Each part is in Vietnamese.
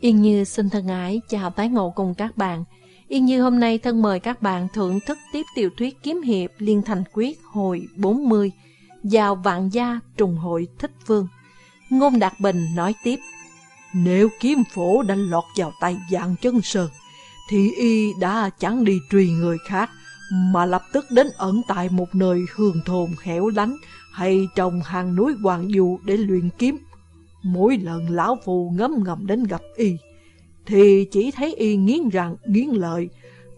Yên Như xin thân ái chào tái ngộ cùng các bạn. Yên Như hôm nay thân mời các bạn thưởng thức tiếp tiểu thuyết kiếm hiệp Liên Thành Quyết hồi 40 vào vạn gia trùng hội thích vương. Ngôn Đạt Bình nói tiếp. Nếu kiếm phổ đã lọt vào tay dạng chân sơn, thì y đã chẳng đi truy người khác, mà lập tức đến ẩn tại một nơi hương thồn hẻo lánh hay trong hang núi Hoàng Du để luyện kiếm. Mỗi lần lão phù ngấm ngầm đến gặp y, thì chỉ thấy y nghiến răng nghiến lợi,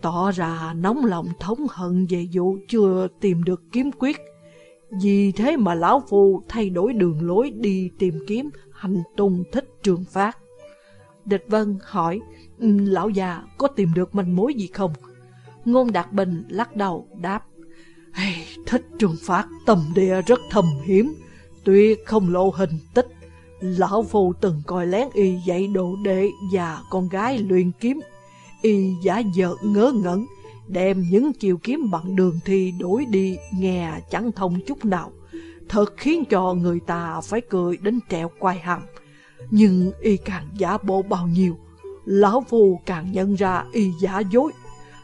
tỏ ra nóng lòng thống hận về vụ chưa tìm được kiếm quyết. Vì thế mà lão phù thay đổi đường lối đi tìm kiếm hành tung thích trường phát. Địch Vân hỏi, ừ, lão già có tìm được manh mối gì không? Ngôn Đạt Bình lắc đầu đáp, hey, thích trường phát tầm địa rất thầm hiểm, tuy không lộ hình tích. Lão Phu từng coi lén y dạy đồ đệ và con gái luyện kiếm. Y giả vờ ngớ ngẩn, đem những chiều kiếm bằng đường thi đổi đi nghe chẳng thông chút nào. Thật khiến cho người ta phải cười đến trẹo quai hàm. Nhưng y càng giả bộ bao nhiêu, Lão Phu càng nhận ra y giả dối.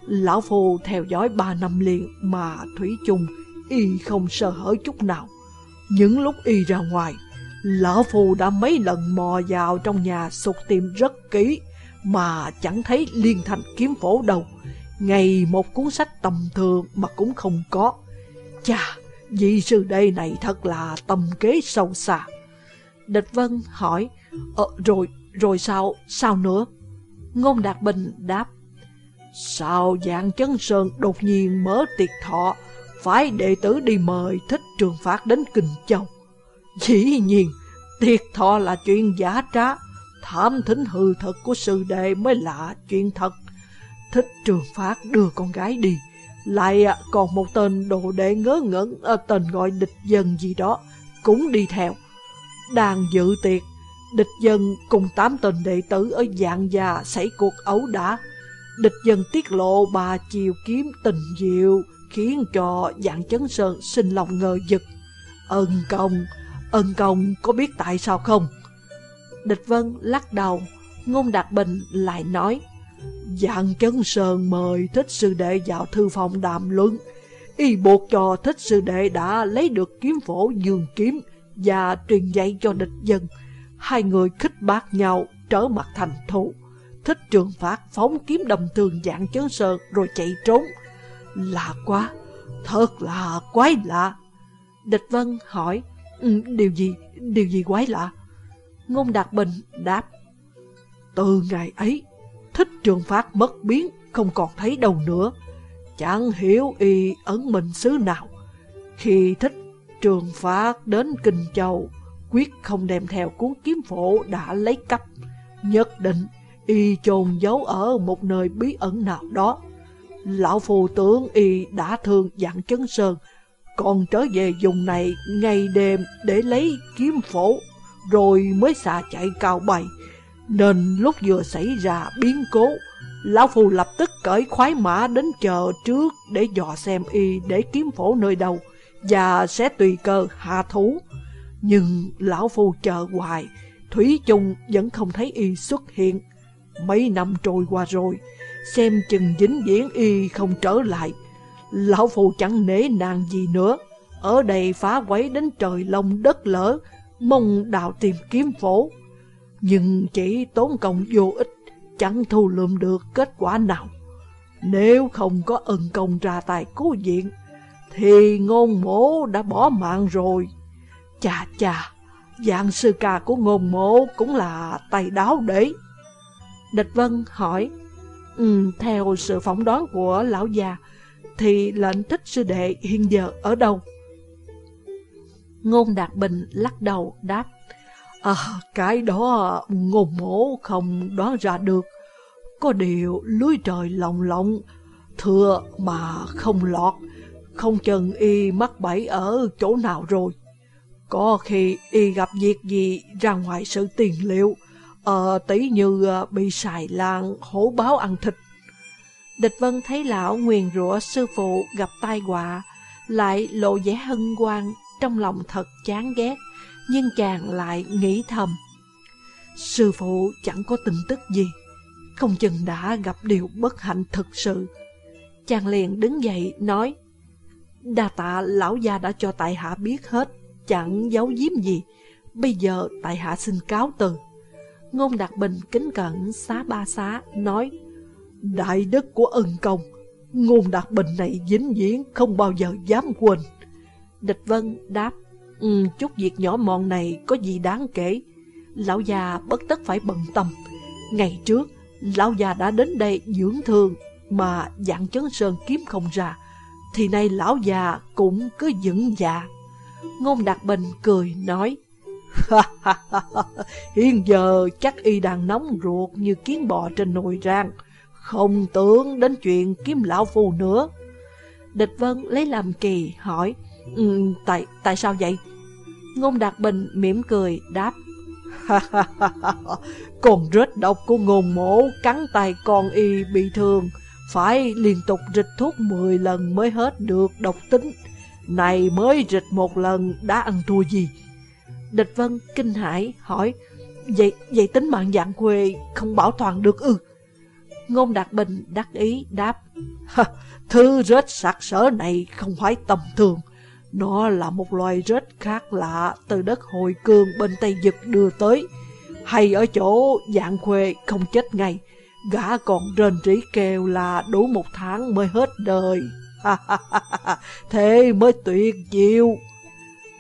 Lão Phu theo dõi ba năm liền mà Thủy chung y không sơ hở chút nào. Những lúc y ra ngoài, Lão Phu đã mấy lần mò vào trong nhà sụt tìm rất kỹ mà chẳng thấy liên thành kiếm phổ đâu. Ngày một cuốn sách tầm thường mà cũng không có. Chà, vị sư đây này thật là tâm kế sâu xa. Địch Vân hỏi, ờ, rồi, rồi sao, sao nữa? Ngôn Đạt Bình đáp, Sao dạng chân sơn đột nhiên mở tiệc thọ, phải đệ tử đi mời thích trường phát đến Kinh Châu. Dĩ nhiên, tiệt thọ là chuyện giả trá, thảm thính hư thật của sư đệ mới là chuyện thật. Thích trường phát đưa con gái đi, lại à, còn một tên đồ đệ ngớ ngẩn, à, tên gọi địch dân gì đó, cũng đi theo. Đang dự tiệc, địch dân cùng tám tên đệ tử ở dạng già xảy cuộc ấu đả. Địch dân tiết lộ bà chiều kiếm tình diệu, khiến cho dạng chấn sơn sinh lòng ngờ vực. Ân công, ân công có biết tại sao không? Địch vân lắc đầu, ngôn đạt bình lại nói, dạng chấn sơn mời thích sư đệ vào thư phòng đàm luận. Y buộc cho thích sư đệ đã lấy được kiếm phổ dương kiếm và truyền dạy cho địch dân. Hai người khích bác nhau trở mặt thành thù. Thích trường phát phóng kiếm đầm thường dạng chấn sơn rồi chạy trốn. Lạ quá, thật là quái lạ. Địch Vân hỏi, Ừ, điều gì, điều gì quái lạ? Ngôn Đạt Bình đáp, từ ngày ấy, thích trường phát mất biến, không còn thấy đâu nữa. Chẳng hiểu y ấn mình xứ nào. Khi thích trường phát đến Kinh Châu, quyết không đem theo cuốn kiếm phổ đã lấy cắp. Nhất định y chôn giấu ở một nơi bí ẩn nào đó. Lão phù tướng y đã thương dặn chấn sơn, còn trở về dùng này ngày đêm để lấy kiếm phổ, rồi mới xả chạy cao bay. Nên lúc vừa xảy ra biến cố, Lão phu lập tức cởi khoái mã đến chờ trước để dò xem y để kiếm phổ nơi đâu và sẽ tùy cơ hạ thú Nhưng Lão Phu chờ hoài, Thủy chung vẫn không thấy y xuất hiện. Mấy năm trôi qua rồi, xem chừng dính diễn y không trở lại. Lão phù chẳng nể nàng gì nữa, ở đây phá quấy đến trời lông đất lỡ, mong đào tìm kiếm phổ. Nhưng chỉ tốn công vô ích, chẳng thu lượm được kết quả nào. Nếu không có ân công ra tài cứu viện, thì ngôn mổ đã bỏ mạng rồi. Chà chà, dạng sư ca của ngôn mổ cũng là tay đáo đấy. Địch Vân hỏi, ừ, theo sự phỏng đoán của lão già, thì lệnh thích sư đệ hiện giờ ở đâu? Ngôn Đạt Bình lắc đầu đáp, à, cái đó ngôn mổ không đoán ra được. Có điều lưới trời lồng lộng, thừa mà không lọt, không chừng y mắc bẫy ở chỗ nào rồi. Có khi y gặp việc gì ra ngoài sự tiền liệu, ờ, tí như ờ, bị xài lan hổ báo ăn thịt. Địch Vân thấy lão nguyền rủa sư phụ gặp tai họa, lại lộ vẻ hân hoan, trong lòng thật chán ghét, nhưng chàng lại nghĩ thầm. Sư phụ chẳng có tin tức gì, không chừng đã gặp điều bất hạnh thực sự. Chàng liền đứng dậy nói, Đa tạ lão gia đã cho tại hạ biết hết, chẳng giấu giếm gì. Bây giờ tại hạ xin cáo từ. Ngôn Đạt Bình kính cẩn xá ba xá, nói, Đại đức của ân công, ngôn Đạt Bình này dính viễn không bao giờ dám quên. Địch Vân đáp, ừ, chút việc nhỏ mọn này có gì đáng kể. Lão già bất tất phải bận tâm. Ngày trước, lão già đã đến đây dưỡng thương mà dạng chấn sơn kiếm không ra, thì nay lão già cũng cứ vững dạ. Ngôn Đạt Bình cười nói, Hiện giờ chắc y đang nóng ruột như kiến bò trên nồi rang, không tưởng đến chuyện kiếm lão phù nữa. Địch Vân lấy làm kỳ hỏi, um, tại tại sao vậy? Ngôn Đạt Bình mỉm cười đáp, Con rết độc của ngôn mổ cắn tay con y bị thương, phải liên tục rịch thuốc 10 lần mới hết được độc tính. Này mới rịch một lần đã ăn thua gì? Địch Vân kinh hãi hỏi, vậy, vậy tính mạng dạng quê không bảo toàn được ư? Ngôn Đạt Bình đắc ý đáp, Thứ rết sạc sở này không phải tầm thường. Nó là một loài rết khác lạ từ đất hồi cương bên Tây Dực đưa tới. Hay ở chỗ dạng khuê không chết ngay, gã còn rên rỉ kêu là đủ một tháng mới hết đời. Thế mới tuyệt diệu.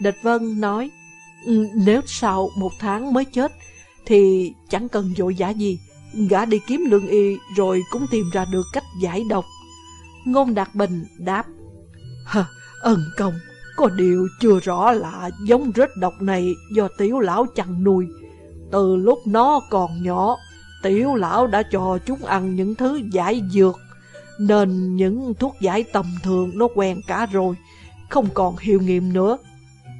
Địch Vân nói, ừ, nếu sau một tháng mới chết, thì chẳng cần vội giả gì. Gã đi kiếm lương y rồi cũng tìm ra được cách giải độc. Ngôn Đạt Bình đáp, Hờ, ân công, có điều chưa rõ là giống rết độc này do tiểu lão chăn nuôi. Từ lúc nó còn nhỏ, tiểu lão đã cho chúng ăn những thứ giải dược, nên những thuốc giải tầm thường nó quen cả rồi, không còn hiệu nghiệm nữa.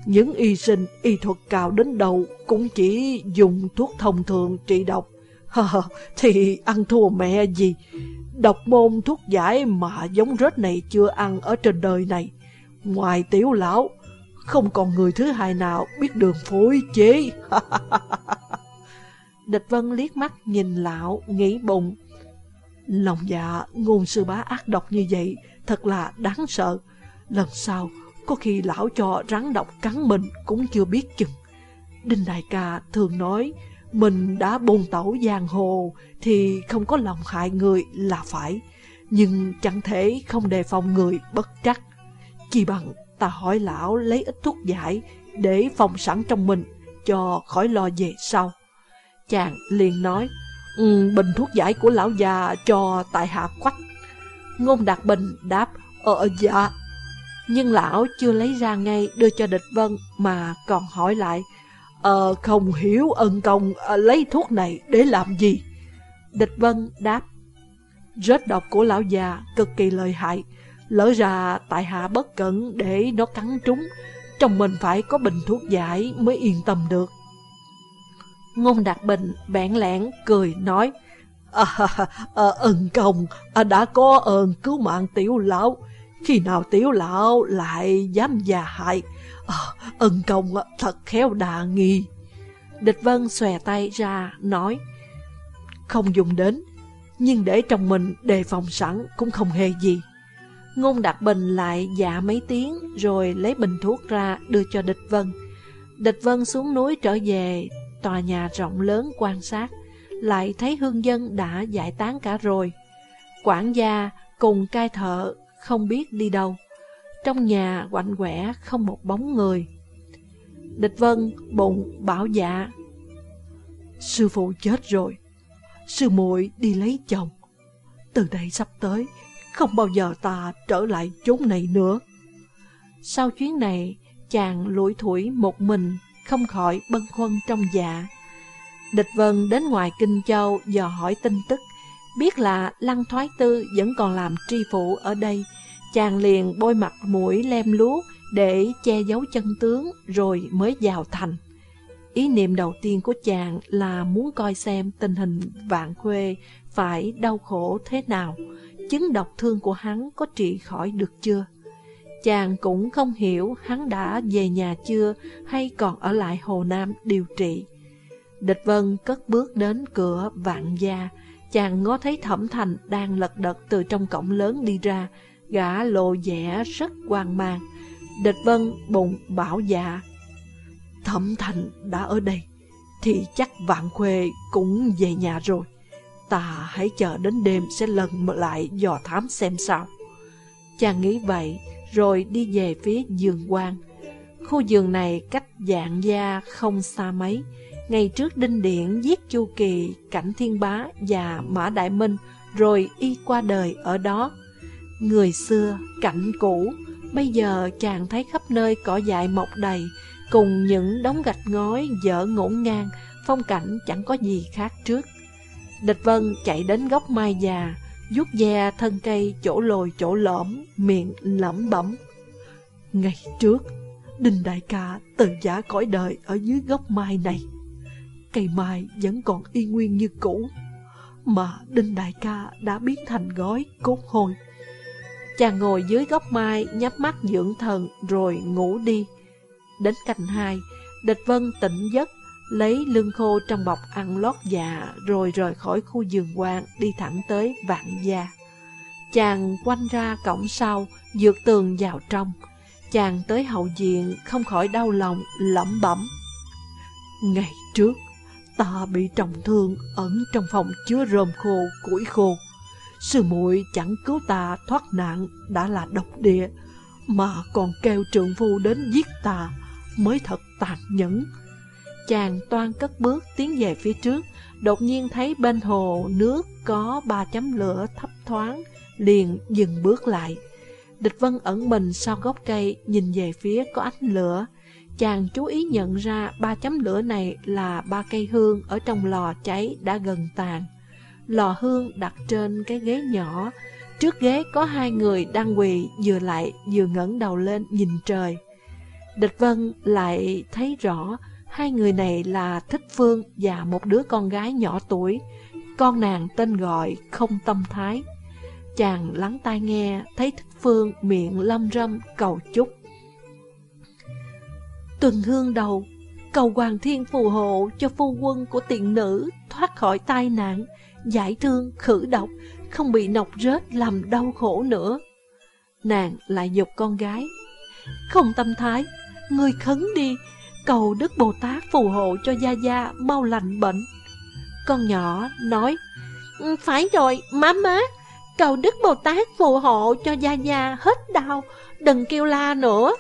Những y sinh, y thuật cao đến đầu cũng chỉ dùng thuốc thông thường trị độc thì ăn thua mẹ gì, độc môn thuốc giải mà giống rết này chưa ăn ở trên đời này. Ngoài tiểu lão, không còn người thứ hai nào biết đường phối chế. Địch Vân liếc mắt nhìn lão, nghĩ bụng. Lòng dạ ngôn sư bá ác độc như vậy thật là đáng sợ. Lần sau, có khi lão cho rắn độc cắn mình cũng chưa biết chừng. Đinh Đại ca thường nói, mình đã bồn tẩu giang hồ thì không có lòng hại người là phải. Nhưng chẳng thể không đề phòng người bất trắc. Chỉ bằng ta hỏi lão lấy ít thuốc giải để phòng sẵn trong mình cho khỏi lo về sau. Chàng liền nói, um, bình thuốc giải của lão già cho tại hạ quách. Ngôn Đạt Bình đáp, ờ dạ. Nhưng lão chưa lấy ra ngay đưa cho địch vân mà còn hỏi lại, ờ không hiểu ân công à, lấy thuốc này để làm gì? Địch vân đáp, rết độc của lão già cực kỳ lợi hại, lỡ ra tại hạ bất cẩn để nó cắn trúng, trong mình phải có bình thuốc giải mới yên tâm được. Ngôn Đạt Bình bẽn lẽn cười nói, à, à, ân công à, đã có ơn cứu mạng tiểu lão, khi nào tiểu lão lại dám già hại, À, ân công thật khéo đà nghi. Địch Vân xòe tay ra nói, không dùng đến, nhưng để trong mình đề phòng sẵn cũng không hề gì. Ngôn Đạt Bình lại dạ mấy tiếng rồi lấy bình thuốc ra đưa cho Địch Vân. Địch Vân xuống núi trở về tòa nhà rộng lớn quan sát, lại thấy hương dân đã giải tán cả rồi. Quản gia cùng cai thợ không biết đi đâu. Trong nhà quạnh quẻ không một bóng người. Địch Vân bụng bảo dạ. Sư phụ chết rồi. Sư muội đi lấy chồng. Từ đây sắp tới, không bao giờ ta trở lại chốn này nữa. Sau chuyến này, chàng lủi thủi một mình không khỏi băn khoăn trong dạ. Địch Vân đến ngoài Kinh Châu dò hỏi tin tức, biết là Lăng Thoái Tư vẫn còn làm tri phụ ở đây. Chàng liền bôi mặt mũi lem luốc để che giấu chân tướng rồi mới vào thành. Ý niệm đầu tiên của chàng là muốn coi xem tình hình vạn khuê phải đau khổ thế nào, chứng độc thương của hắn có trị khỏi được chưa. Chàng cũng không hiểu hắn đã về nhà chưa hay còn ở lại Hồ Nam điều trị. Địch Vân cất bước đến cửa vạn gia, chàng ngó thấy Thẩm Thành đang lật đật từ trong cổng lớn đi ra, gã lộ vẻ rất hoang mang. Địch Vân bụng bảo dạ, Thẩm Thành đã ở đây, thì chắc Vạn Khuê cũng về nhà rồi. Ta hãy chờ đến đêm sẽ lần lại dò thám xem sao. Chàng nghĩ vậy, rồi đi về phía giường quan. Khu giường này cách dạng gia không xa mấy. Ngày trước Đinh Điện giết Chu Kỳ, Cảnh Thiên Bá và Mã Đại Minh, rồi y qua đời ở đó. Người xưa, cảnh cũ, bây giờ chàng thấy khắp nơi cỏ dại mọc đầy, cùng những đống gạch ngói dở ngổn ngang, phong cảnh chẳng có gì khác trước. Địch Vân chạy đến gốc mai già, vuốt da thân cây chỗ lồi chỗ lõm, miệng lẩm bẩm. Ngày trước, Đinh Đại ca từ giả cõi đời ở dưới gốc mai này. Cây mai vẫn còn y nguyên như cũ, mà Đinh Đại ca đã biến thành gói cốt hôi. Chàng ngồi dưới gốc mai, nhắm mắt dưỡng thần rồi ngủ đi. Đến cành hai, Địch Vân tỉnh giấc, lấy lưng khô trong bọc ăn lót dạ rồi rời khỏi khu giường quan đi thẳng tới vạn gia. Chàng quanh ra cổng sau, dược tường vào trong. Chàng tới hậu diện không khỏi đau lòng, lẩm bẩm. Ngày trước, ta bị trọng thương ẩn trong phòng chứa rơm khô, củi khô. Sư muội chẳng cứu ta thoát nạn đã là độc địa, mà còn kêu trượng phu đến giết ta mới thật tàn nhẫn. Chàng toan cất bước tiến về phía trước, đột nhiên thấy bên hồ nước có ba chấm lửa thấp thoáng, liền dừng bước lại. Địch Vân ẩn mình sau gốc cây, nhìn về phía có ánh lửa. Chàng chú ý nhận ra ba chấm lửa này là ba cây hương ở trong lò cháy đã gần tàn. Lò hương đặt trên cái ghế nhỏ, trước ghế có hai người đang quỳ vừa lại vừa ngẩng đầu lên nhìn trời. Địch Vân lại thấy rõ Hai người này là Thích Phương và một đứa con gái nhỏ tuổi. Con nàng tên gọi Không Tâm Thái. Chàng lắng tai nghe, thấy Thích Phương miệng lâm râm cầu chúc. Tuần hương đầu, cầu Hoàng Thiên phù hộ cho phu quân của tiện nữ thoát khỏi tai nạn, giải thương, khử độc, không bị nọc rết làm đau khổ nữa. Nàng lại dục con gái. Không tâm thái, người khấn đi, cầu Đức Bồ Tát phù hộ cho Gia Gia mau lành bệnh. Con nhỏ nói, ừ, phải rồi, má má, cầu Đức Bồ Tát phù hộ cho Gia Gia hết đau, đừng kêu la nữa.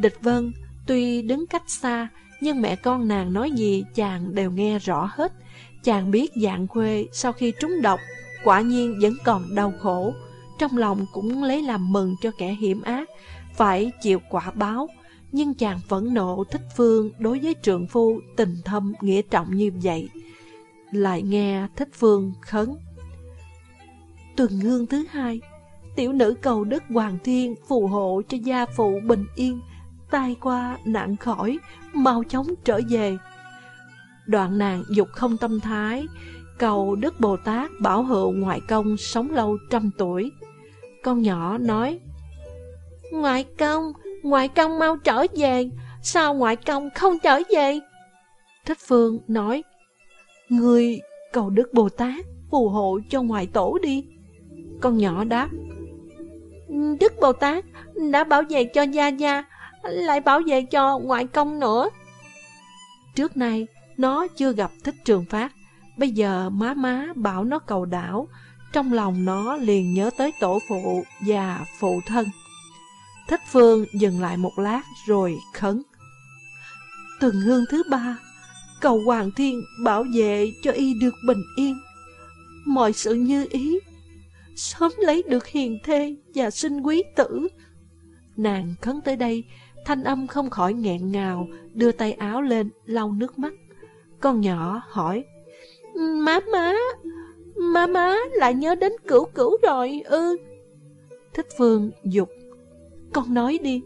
Địch Vân, tuy đứng cách xa, nhưng mẹ con nàng nói gì chàng đều nghe rõ hết. Chàng biết dạng khuê sau khi trúng độc, quả nhiên vẫn còn đau khổ. Trong lòng cũng lấy làm mừng cho kẻ hiểm ác, phải chịu quả báo, nhưng chàng phẫn nộ thích phương đối với trượng phu tình thâm nghĩa trọng như vậy. Lại nghe thích phương khấn. Tuần hương thứ hai, tiểu nữ cầu đức hoàng thiên phù hộ cho gia phụ bình yên, tai qua nạn khỏi, mau chóng trở về. Đoạn nàng dục không tâm thái, cầu Đức Bồ Tát bảo hộ ngoại công sống lâu trăm tuổi. Con nhỏ nói, Ngoại công, Ngoại công mau trở về, sao ngoại công không trở về? Thích Phương nói, Người cầu Đức Bồ Tát phù hộ cho ngoại tổ đi. Con nhỏ đáp, Đức Bồ Tát đã bảo vệ cho Gia Gia, lại bảo vệ cho ngoại công nữa. Trước nay, nó chưa gặp thích trường phát, bây giờ má má bảo nó cầu đảo, trong lòng nó liền nhớ tới tổ phụ và phụ thân. Thích Phương dừng lại một lát rồi khấn. Tuần hương thứ ba, cầu Hoàng Thiên bảo vệ cho y được bình yên. Mọi sự như ý, sớm lấy được hiền thê và sinh quý tử. Nàng khấn tới đây, thanh âm không khỏi nghẹn ngào, đưa tay áo lên, lau nước mắt. Con nhỏ hỏi, Má má, má má lại nhớ đến cửu cửu rồi ư. Thích Phương dục con nói đi,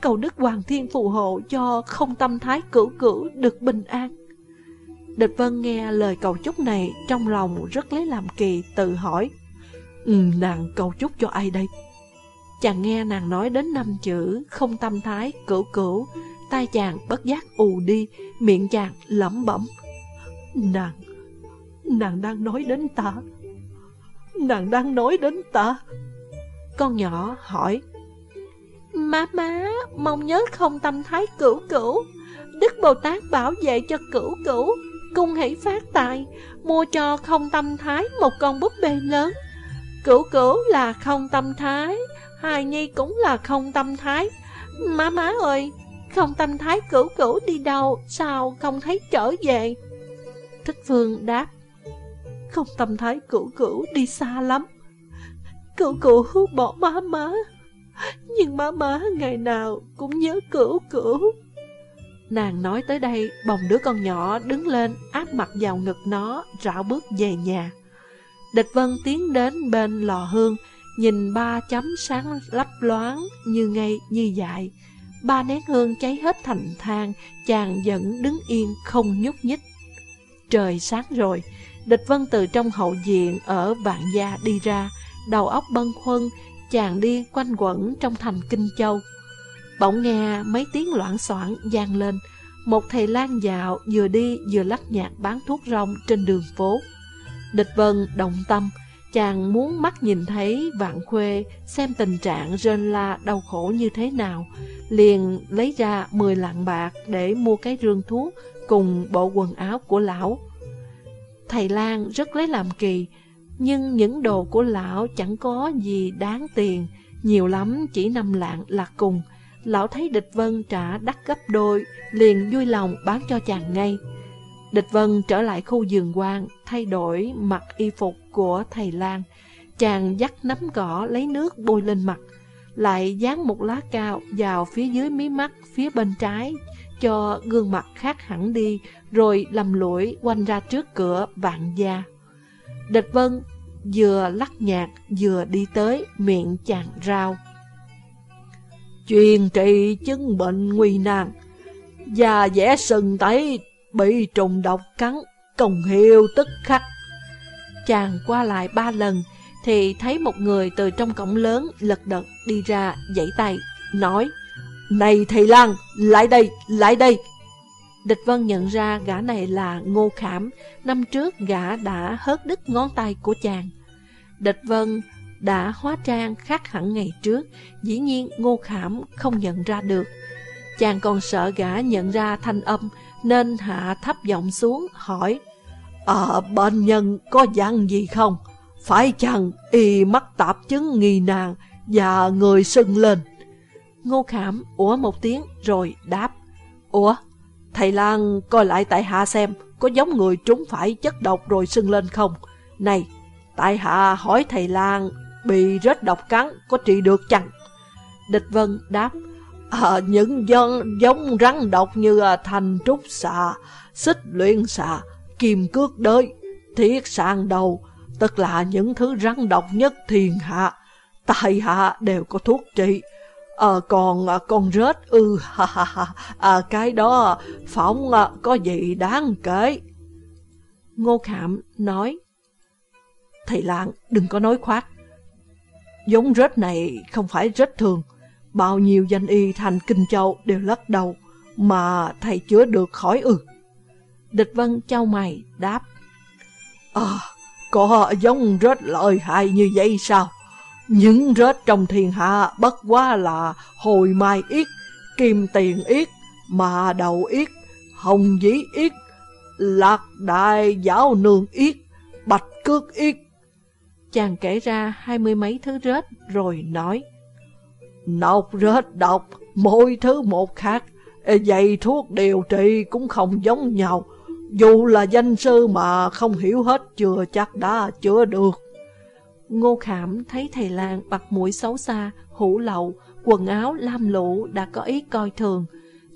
cầu Đức Hoàng Thiên phù hộ cho không tâm thái cửu cửu được bình an. Địch Vân nghe lời cầu chúc này trong lòng rất lấy làm kỳ tự hỏi. Ừ, nàng cầu chúc cho ai đây? Chàng nghe nàng nói đến năm chữ không tâm thái cửu cửu, tay chàng bất giác ù đi, miệng chàng lẩm bẩm. Nàng, nàng đang nói đến ta. Nàng đang nói đến ta. Con nhỏ hỏi. Má má, mong nhớ không tâm thái cửu cửu. Đức Bồ Tát bảo vệ cho cửu cửu, cung hỷ phát tài, mua cho không tâm thái một con búp bê lớn. Cửu cửu là không tâm thái, hài nhi cũng là không tâm thái. Má má ơi, không tâm thái cửu cửu đi đâu, sao không thấy trở về? Thích Phương đáp, không tâm thái cửu cửu đi xa lắm. Cửu cửu bỏ má má, nhưng má má ngày nào cũng nhớ cửu cửu. Nàng nói tới đây, bồng đứa con nhỏ đứng lên, áp mặt vào ngực nó, rảo bước về nhà. Địch Vân tiến đến bên lò hương, nhìn ba chấm sáng lấp loáng như ngay như dại. Ba nén hương cháy hết thành than, chàng vẫn đứng yên không nhúc nhích. Trời sáng rồi, Địch Vân từ trong hậu diện ở Vạn Gia đi ra, đầu óc bâng khuâng, chàng đi quanh quẩn trong thành Kinh Châu. Bỗng nghe mấy tiếng loạn soạn gian lên, một thầy lang dạo vừa đi vừa lắc nhạc bán thuốc rong trên đường phố. Địch Vân động tâm, chàng muốn mắt nhìn thấy vạn khuê xem tình trạng rên la đau khổ như thế nào, liền lấy ra 10 lạng bạc để mua cái rương thuốc cùng bộ quần áo của lão. Thầy Lan rất lấy làm kỳ, nhưng những đồ của lão chẳng có gì đáng tiền, nhiều lắm chỉ 5 lạng là cùng. Lão thấy địch vân trả đắt gấp đôi, liền vui lòng bán cho chàng ngay. Địch vân trở lại khu giường quan, thay đổi mặc y phục của thầy Lan. Chàng dắt nắm cỏ lấy nước bôi lên mặt, lại dán một lá cao vào phía dưới mí mắt phía bên trái, cho gương mặt khác hẳn đi, rồi lầm lũi quanh ra trước cửa vạn gia. Địch vân vừa lắc nhạc vừa đi tới miệng chàng rao. Truyền trị chứng bệnh nguy nan, và vẽ sừng tấy bị trùng độc cắn, cùng hiêu tức khắc. Chàng qua lại ba lần thì thấy một người từ trong cổng lớn lật đật đi ra dãy tay, nói Này thầy lang, lại đây, lại đây. Địch Vân nhận ra gã này là Ngô Khảm, năm trước gã đã hớt đứt ngón tay của chàng. Địch Vân đã hóa trang khác hẳn ngày trước, dĩ nhiên Ngô Khảm không nhận ra được. Chàng còn sợ gã nhận ra thanh âm, nên hạ thấp giọng xuống hỏi, Ờ, bệnh nhân có dặn gì không? Phải chăng y mắc tạp chứng nghi nàng và người sưng lên? Ngô Khảm ủa một tiếng rồi đáp, Ủa, thầy Lan coi lại tại hạ xem có giống người trúng phải chất độc rồi sưng lên không? Này, tại hạ hỏi thầy Lan bị rết độc cắn có trị được chăng? Địch Vân đáp, à, những dân giống rắn độc như à, thành trúc xà, xích luyện xà, kim cước đới, thiết sàng đầu, tức là những thứ rắn độc nhất thiên hạ. Tại hạ đều có thuốc trị. À, còn à, con rết ư ừ, ha ha ha à, cái đó phỏng à, có gì đáng kể. Ngô Khảm nói, Thầy lạng đừng có nói khoác. Giống rết này không phải rết thường. Bao nhiêu danh y thành Kinh Châu đều lắc đầu, mà thầy chữa được khỏi ư. Địch Vân trao mày đáp. À, có giống rết lợi hại như vậy sao? Những rết trong thiên hạ bất quá là hồi mai yết, kim tiền yết, mà đầu yết, hồng dĩ yết, lạc đại giáo nương yết, bạch cước yết, Chàng kể ra hai mươi mấy thứ rết rồi nói Nọc rết độc, mỗi thứ một khác. Vậy thuốc điều trị cũng không giống nhau. Dù là danh sư mà không hiểu hết chưa chắc đã chữa được. Ngô Khảm thấy thầy Lan bặt mũi xấu xa, hủ lậu, quần áo lam lũ đã có ý coi thường.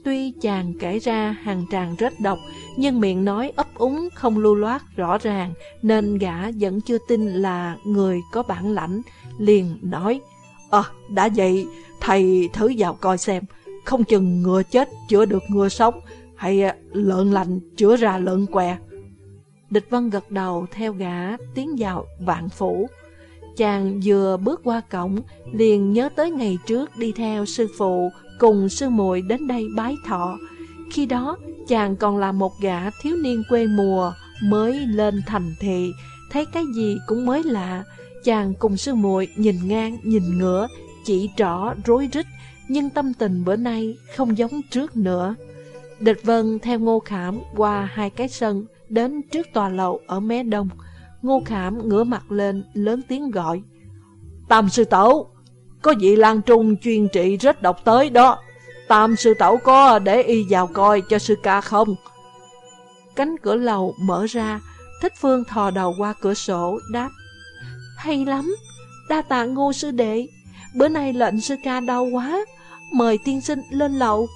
Tuy chàng kể ra hàng tràng rết độc, nhưng miệng nói ấp úng không lưu loát rõ ràng, nên gã vẫn chưa tin là người có bản lãnh, liền nói, Ờ, đã vậy, thầy thử vào coi xem, không chừng ngựa chết chữa được ngựa sống, hay à, lợn lành chữa ra lợn què. Địch Văn gật đầu theo gã tiến vào vạn phủ. Chàng vừa bước qua cổng, liền nhớ tới ngày trước đi theo sư phụ cùng sư muội đến đây bái thọ. Khi đó, chàng còn là một gã thiếu niên quê mùa, mới lên thành thị, thấy cái gì cũng mới lạ. Chàng cùng sư muội nhìn ngang, nhìn ngửa, chỉ trỏ, rối rít, nhưng tâm tình bữa nay không giống trước nữa. Địch Vân theo Ngô Khảm qua hai cái sân, đến trước tòa lầu ở mé đông. Ngô Khảm ngửa mặt lên, lớn tiếng gọi. Tam sư tẩu, có vị lan trung chuyên trị rất độc tới đó. Tam sư tẩu có để y vào coi cho sư ca không? Cánh cửa lầu mở ra, Thích Phương thò đầu qua cửa sổ, đáp. Hay lắm, đa tạ ngô sư đệ, bữa nay lệnh sư ca đau quá, mời tiên sinh lên lầu.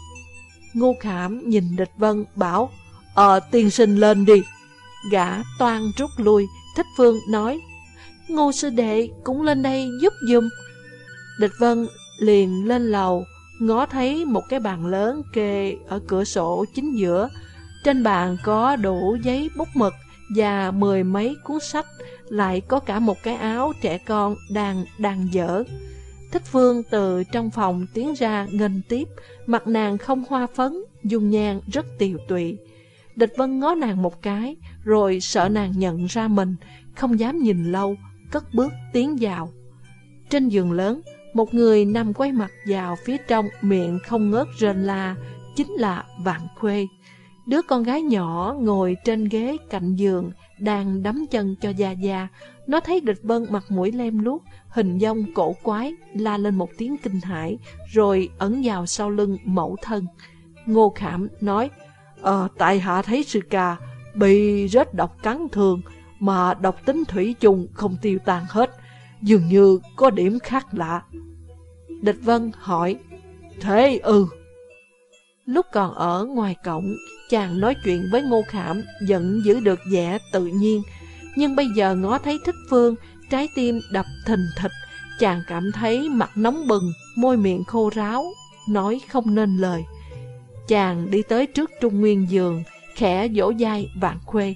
Ngô Khảm nhìn địch vân bảo, Ờ tiên sinh lên đi. Gã toan rút lui, Thích Phương nói, Ngô sư đệ cũng lên đây giúp dùm. Địch vân liền lên lầu, ngó thấy một cái bàn lớn kê ở cửa sổ chính giữa. Trên bàn có đủ giấy bút mực và mười mấy cuốn sách, lại có cả một cái áo trẻ con đang đang dở. Thích Phương từ trong phòng tiến ra nghênh tiếp, mặt nàng không hoa phấn, dung nhan rất tiều tụy. Địch Vân ngó nàng một cái, rồi sợ nàng nhận ra mình, không dám nhìn lâu, cất bước tiến vào. Trên giường lớn, một người nằm quay mặt vào phía trong, miệng không ngớt rên la, chính là Vạn Khuê. Đứa con gái nhỏ ngồi trên ghế cạnh giường, đang đấm chân cho Gia Gia. Nó thấy địch vân mặt mũi lem luốc, hình dông cổ quái, la lên một tiếng kinh hãi, rồi ẩn vào sau lưng mẫu thân. Ngô Khảm nói, Ờ, tại hạ thấy sư ca bị rết độc cắn thường, mà độc tính thủy chung không tiêu tan hết, dường như có điểm khác lạ. Địch Vân hỏi, Thế ừ. Lúc còn ở ngoài cổng, chàng nói chuyện với Ngô Khảm vẫn giữ được vẻ tự nhiên, nhưng bây giờ ngó thấy Thích Phương, trái tim đập thình thịch, chàng cảm thấy mặt nóng bừng, môi miệng khô ráo, nói không nên lời. Chàng đi tới trước Trung Nguyên giường, khẽ dỗ dai Vạn Khuê.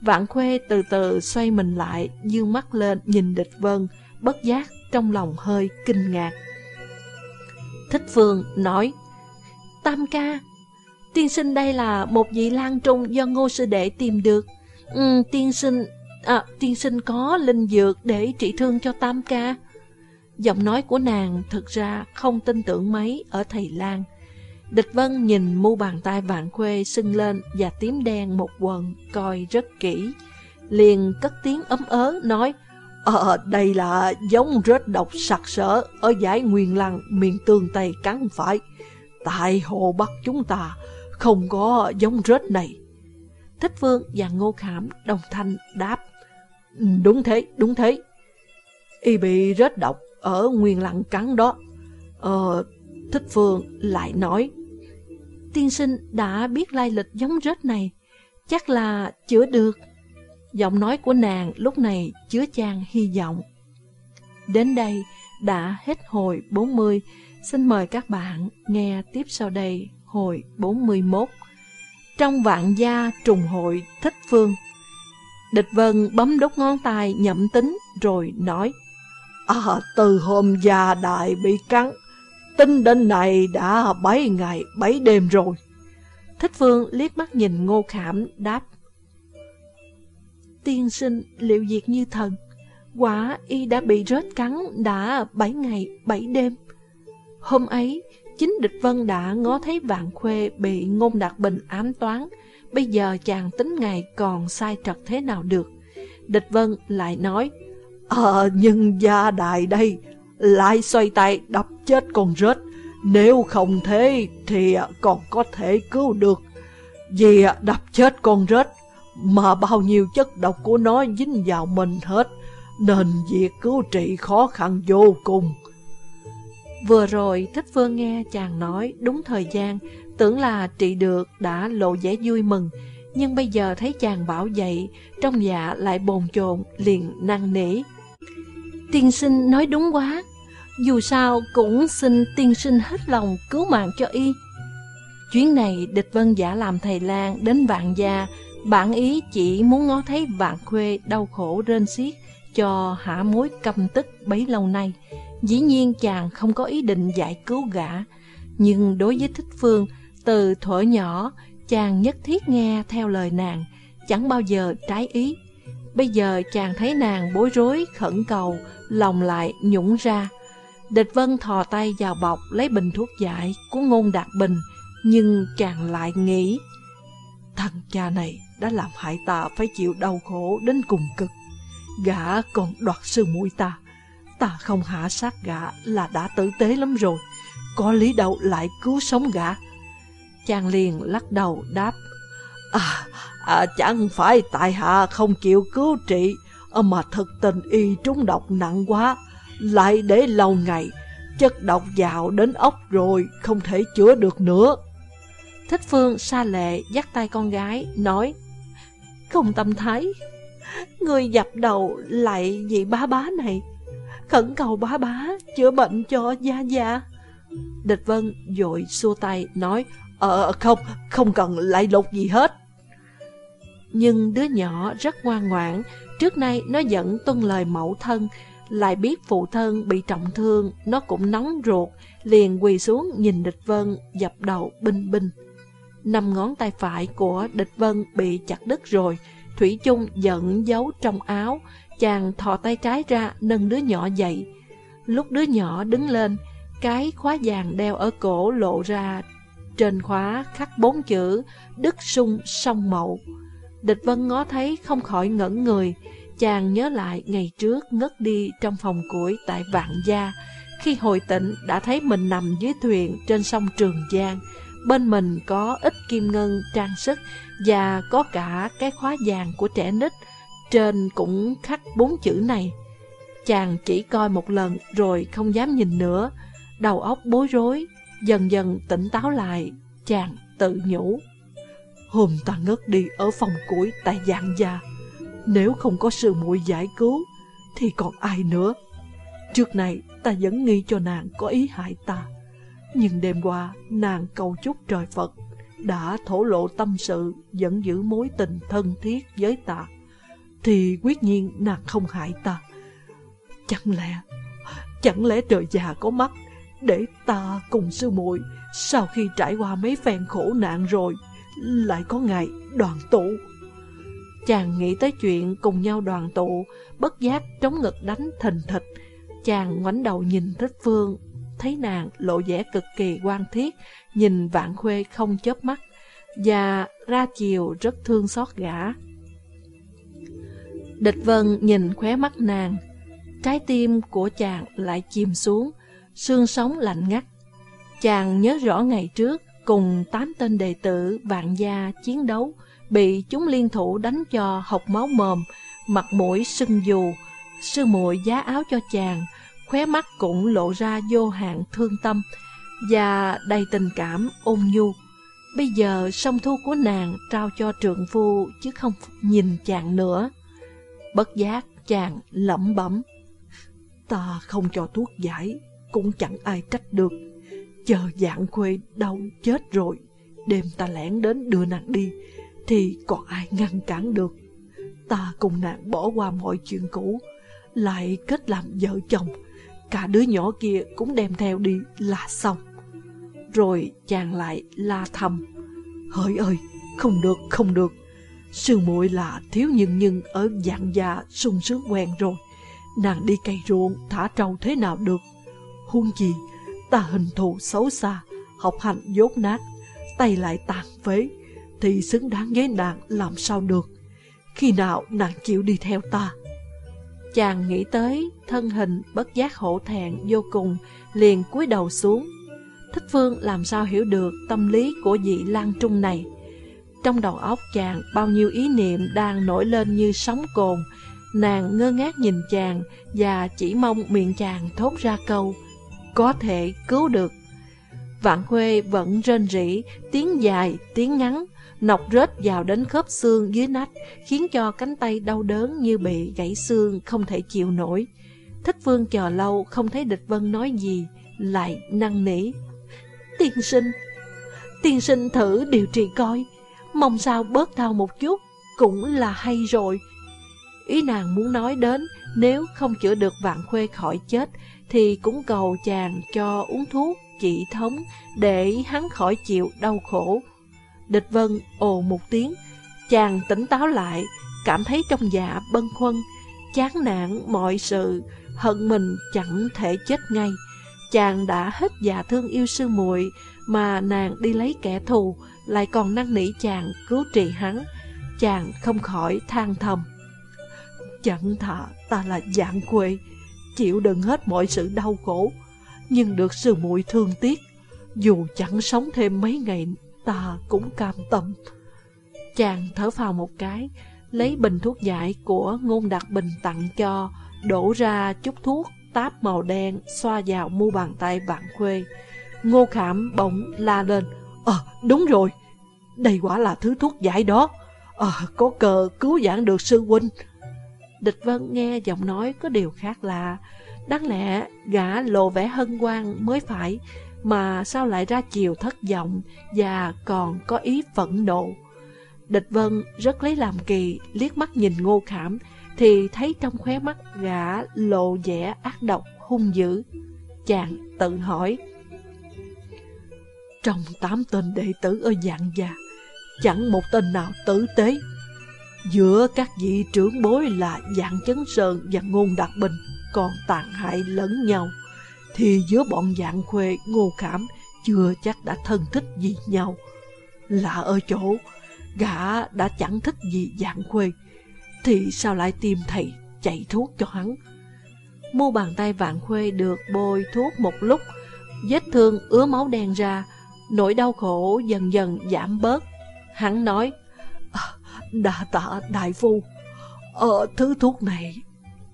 Vạn Khuê từ từ xoay mình lại, dương mắt lên nhìn địch vân, bất giác trong lòng hơi kinh ngạc. Thích Phương nói, Tam ca, tiên sinh đây là một vị lan trung do ngô sư đệ tìm được. Ừ, tiên sinh, à, tiên sinh có linh dược để trị thương cho Tam ca. Giọng nói của nàng thực ra không tin tưởng mấy ở thầy Lan. Địch Vân nhìn mu bàn tay vạn khuê sưng lên và tím đen một quần, coi rất kỹ. Liền cất tiếng ấm ớ nói, Ờ, đây là giống rết độc sặc sỡ ở giải Nguyên Lăng, miền tương Tây cắn phải. Tại Hồ Bắc chúng ta không có giống rết này. Thích vương và Ngô Khảm đồng thanh đáp. Đúng thế, đúng thế. Y bị rết độc ở Nguyên Lăng cắn đó. Ờ, Thích vương lại nói. Tiên sinh đã biết lai lịch giống rết này, chắc là chữa được. Giọng nói của nàng lúc này chứa chan hy vọng. Đến đây đã hết hồi 40. Xin mời các bạn nghe tiếp sau đây hồi 41. Trong vạn gia trùng hội thích phương. Địch Vân bấm đốt ngón tay nhậm tính rồi nói À, từ hôm gia đại bị cắn, tính đến này đã 7 ngày 7 đêm rồi. Thích Phương liếc mắt nhìn Ngô Khảm đáp tiên sinh liệu diệt như thần. Quả y đã bị rết cắn đã 7 ngày 7 đêm. Hôm ấy, chính địch vân đã ngó thấy vạn khuê bị ngôn đạt bình ám toán. Bây giờ chàng tính ngày còn sai trật thế nào được. Địch vân lại nói, Ờ, nhưng gia đại đây, lại xoay tay đập chết con rết. Nếu không thế thì còn có thể cứu được. Vì đập chết con rết mà bao nhiêu chất độc của nó dính vào mình hết, nên việc cứu trị khó khăn vô cùng. Vừa rồi Thích Phương nghe chàng nói đúng thời gian, tưởng là trị được đã lộ vẻ vui mừng, nhưng bây giờ thấy chàng bảo vậy, trong dạ lại bồn chồn liền năng nỉ. Tiên sinh nói đúng quá, dù sao cũng xin tiên sinh hết lòng cứu mạng cho y. Chuyến này địch vân giả làm thầy lang đến vạn gia bạn ý chỉ muốn ngó thấy vạn khuê đau khổ rên xiết cho hả mối căm tức bấy lâu nay. Dĩ nhiên chàng không có ý định giải cứu gã, nhưng đối với thích phương, từ thuở nhỏ, chàng nhất thiết nghe theo lời nàng, chẳng bao giờ trái ý. Bây giờ chàng thấy nàng bối rối, khẩn cầu, lòng lại nhũng ra. Địch Vân thò tay vào bọc lấy bình thuốc giải của ngôn đạt bình, nhưng chàng lại nghĩ, thằng cha này đã làm hại ta phải chịu đau khổ đến cùng cực. Gã còn đoạt sư mũi ta, ta không hạ sát gã là đã tử tế lắm rồi, có lý đâu lại cứu sống gã. Chàng liền lắc đầu đáp, À, à chẳng phải tại hạ không chịu cứu trị, ờ, mà thực tình y trúng độc nặng quá, lại để lâu ngày, chất độc vào đến ốc rồi, không thể chữa được nữa. Thích Phương xa lệ dắt tay con gái, nói, Không tâm thái, người dập đầu lại vị bá bá này, khẩn cầu bá bá chữa bệnh cho Gia Gia. Địch Vân dội xua tay, nói, Ờ không, không cần lại lục gì hết. Nhưng đứa nhỏ rất ngoan ngoãn, trước nay nó vẫn tuân lời mẫu thân, lại biết phụ thân bị trọng thương, nó cũng nóng ruột, liền quỳ xuống nhìn địch vân, dập đầu binh binh. Năm ngón tay phải của địch vân bị chặt đứt rồi, Thủy chung giận giấu trong áo, chàng thò tay trái ra nâng đứa nhỏ dậy. Lúc đứa nhỏ đứng lên, cái khóa vàng đeo ở cổ lộ ra, trên khóa khắc bốn chữ Đức sung song mậu. Địch Vân ngó thấy không khỏi ngẩn người, chàng nhớ lại ngày trước ngất đi trong phòng củi tại Vạn Gia. Khi hồi tỉnh đã thấy mình nằm dưới thuyền trên sông Trường Giang, bên mình có ít kim ngân trang sức và có cả cái khóa vàng của trẻ nít, trên cũng khắc bốn chữ này. Chàng chỉ coi một lần rồi không dám nhìn nữa, đầu óc bối rối, dần dần tỉnh táo lại, chàng tự nhủ. Hôm ta ngất đi ở phòng củi tại dạng gia. Nếu không có sư muội giải cứu, thì còn ai nữa? Trước này ta vẫn nghi cho nàng có ý hại ta. Nhưng đêm qua, nàng cầu chúc trời Phật, đã thổ lộ tâm sự, vẫn giữ mối tình thân thiết với ta. Thì quyết nhiên nàng không hại ta. Chẳng lẽ, chẳng lẽ trời già có mắt, để ta cùng sư muội sau khi trải qua mấy phen khổ nạn rồi, lại có ngày đoàn tụ. Chàng nghĩ tới chuyện cùng nhau đoàn tụ, bất giác trống ngực đánh thình thịch. Chàng ngoảnh đầu nhìn Thích Phương, thấy nàng lộ vẻ cực kỳ quan thiết, nhìn vạn khuê không chớp mắt, và ra chiều rất thương xót gã. Địch Vân nhìn khóe mắt nàng, trái tim của chàng lại chìm xuống, xương sống lạnh ngắt. Chàng nhớ rõ ngày trước, cùng tám tên đệ tử vạn gia chiến đấu, bị chúng liên thủ đánh cho học máu mồm, mặt mũi sưng dù, sư muội giá áo cho chàng, khóe mắt cũng lộ ra vô hạn thương tâm và đầy tình cảm ôn nhu. Bây giờ song thu của nàng trao cho trượng phu chứ không nhìn chàng nữa. Bất giác chàng lẩm bẩm. Ta không cho thuốc giải, cũng chẳng ai trách được. Chờ dạng khuê đau chết rồi, đêm ta lẻn đến đưa nàng đi, thì còn ai ngăn cản được. Ta cùng nàng bỏ qua mọi chuyện cũ, lại kết làm vợ chồng, cả đứa nhỏ kia cũng đem theo đi là xong. Rồi chàng lại la thầm, hỡi ơi, không được, không được. Sư muội là thiếu nhân nhân ở dạng già sung sướng quen rồi. Nàng đi cày ruộng, thả trâu thế nào được. Huống gì, ta hình thù xấu xa, học hành dốt nát, tay lại tàn phế, thì xứng đáng với nàng làm sao được. Khi nào nàng chịu đi theo ta? Chàng nghĩ tới thân hình bất giác hổ thẹn vô cùng, liền cúi đầu xuống. Thích Phương làm sao hiểu được tâm lý của vị Lan Trung này. Trong đầu óc chàng bao nhiêu ý niệm đang nổi lên như sóng cồn. Nàng ngơ ngác nhìn chàng và chỉ mong miệng chàng thốt ra câu có thể cứu được. Vạn Khuê vẫn rên rỉ, tiếng dài, tiếng ngắn, nọc rết vào đến khớp xương dưới nách, khiến cho cánh tay đau đớn như bị gãy xương, không thể chịu nổi. Thích Phương chờ lâu, không thấy địch vân nói gì, lại năn nỉ. Tiên sinh, tiên sinh thử điều trị coi, mong sao bớt đau một chút, cũng là hay rồi. Ý nàng muốn nói đến, nếu không chữa được vạn khuê khỏi chết, thì cũng cầu chàng cho uống thuốc trị thống để hắn khỏi chịu đau khổ. Địch Vân ồ một tiếng, Chàng tỉnh táo lại, cảm thấy trong dạ bâng khuâng, chán nản mọi sự, hận mình chẳng thể chết ngay. Chàng đã hết dạ thương yêu sư muội mà nàng đi lấy kẻ thù, lại còn năn nỉ chàng cứu trị hắn. Chàng không khỏi than thầm. Chẳng thà ta là dạng quê, chịu đựng hết mọi sự đau khổ, nhưng được sư muội thương tiếc, dù chẳng sống thêm mấy ngày ta cũng cam tâm. Chàng thở phào một cái, lấy bình thuốc giải của ngôn đặc bình tặng cho, đổ ra chút thuốc táp màu đen xoa vào mu bàn tay bạn khuê. Ngô Khảm bỗng la lên, Ờ, đúng rồi, đây quả là thứ thuốc giải đó. Ờ, có cờ cứu vãn được sư huynh. Địch Vân nghe giọng nói có điều khác lạ. Đáng lẽ gã lộ vẻ hân hoan mới phải, mà sao lại ra chiều thất vọng và còn có ý phẫn nộ. Địch Vân rất lấy làm kỳ, liếc mắt nhìn ngô khảm, thì thấy trong khóe mắt gã lộ vẻ ác độc, hung dữ. Chàng tự hỏi, trong tám tên đệ tử ở dạng già chẳng một tên nào tử tế. Giữa các vị trưởng bối là dạng chấn sơn và ngôn đặc bình còn tàn hại lẫn nhau, thì giữa bọn dạng khuê ngô khảm chưa chắc đã thân thích gì nhau. Lạ ở chỗ, gã đã chẳng thích gì dạng khuê, thì sao lại tìm thầy chạy thuốc cho hắn? Mu bàn tay vạn khuê được bôi thuốc một lúc, vết thương ứa máu đen ra, nỗi đau khổ dần dần giảm bớt. Hắn nói, đà tạ đại phu, ờ, thứ thuốc này,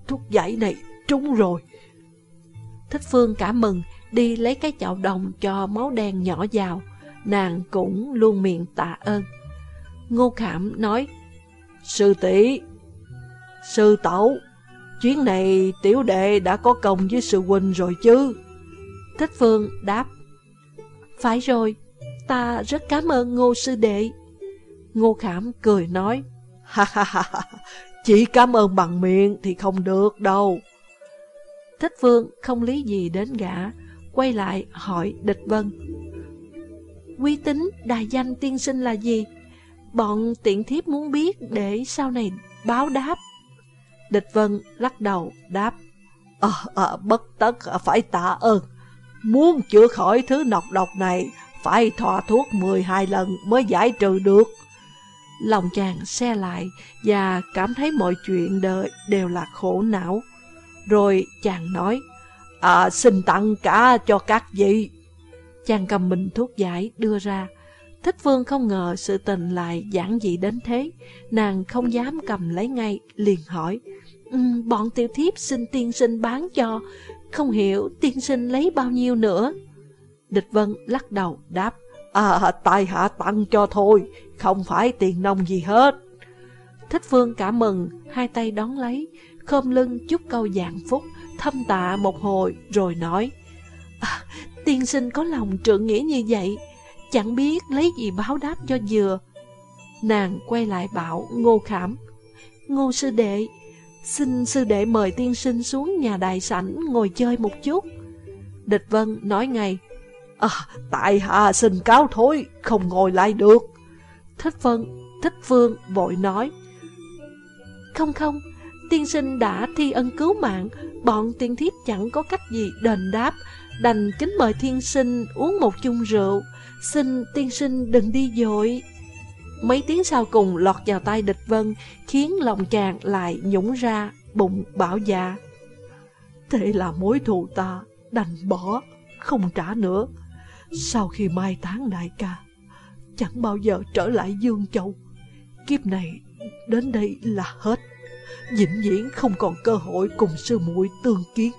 thuốc giải này trúng rồi. Thích Phương cảm mừng, đi lấy cái chậu đồng cho máu đen nhỏ vào, nàng cũng luôn miệng tạ ơn. Ngô Khảm nói, Sư tỷ Sư tẩu, chuyến này tiểu đệ đã có công với sư huynh rồi chứ? Thích Phương đáp, phải rồi, ta rất cảm ơn ngô sư đệ. Ngô Khảm cười nói, Ha ha ha, chỉ cảm ơn bằng miệng thì không được đâu. Thích vương không lý gì đến gã, quay lại hỏi Địch Vân. Quy tính đài danh tiên sinh là gì? Bọn tiện thiếp muốn biết để sau này báo đáp. Địch Vân lắc đầu đáp. Ờ, à, bất tất phải tạ ơn. Muốn chữa khỏi thứ nọc độc này, phải thọ thuốc 12 lần mới giải trừ được. Lòng chàng xe lại và cảm thấy mọi chuyện đời đều là khổ não. Rồi chàng nói, à, xin tặng cả cho các vị. Chàng cầm bình thuốc giải đưa ra. Thích vương không ngờ sự tình lại giản dị đến thế. Nàng không dám cầm lấy ngay, liền hỏi. Um, bọn tiểu thiếp xin tiên sinh bán cho, không hiểu tiên sinh lấy bao nhiêu nữa. Địch Vân lắc đầu đáp. À, tài hạ tặng cho thôi, không phải tiền nông gì hết. Thích Phương cảm mừng, hai tay đón lấy, khom lưng chúc câu dạng phúc, thâm tạ một hồi rồi nói à, Tiên sinh có lòng trượng nghĩa như vậy, chẳng biết lấy gì báo đáp cho dừa. Nàng quay lại bảo Ngô Khảm Ngô sư đệ, xin sư đệ mời tiên sinh xuống nhà đại sảnh ngồi chơi một chút. Địch Vân nói ngay À, tại hạ xin cáo thối, không ngồi lại được. Thích Vân, Thích vương vội nói Không không, tiên sinh đã thi ân cứu mạng, bọn tiên thiếp chẳng có cách gì đền đáp, đành kính mời tiên sinh uống một chung rượu, xin tiên sinh đừng đi dội. Mấy tiếng sau cùng lọt vào tay địch vân, khiến lòng chàng lại nhũng ra, bụng bảo dạ. Thế là mối thù ta, đành bỏ, không trả nữa. Sau khi mai táng đại ca, chẳng bao giờ trở lại Dương Châu. Kiếp này đến đây là hết vĩnh viễn không còn cơ hội cùng sư muội tương kiến.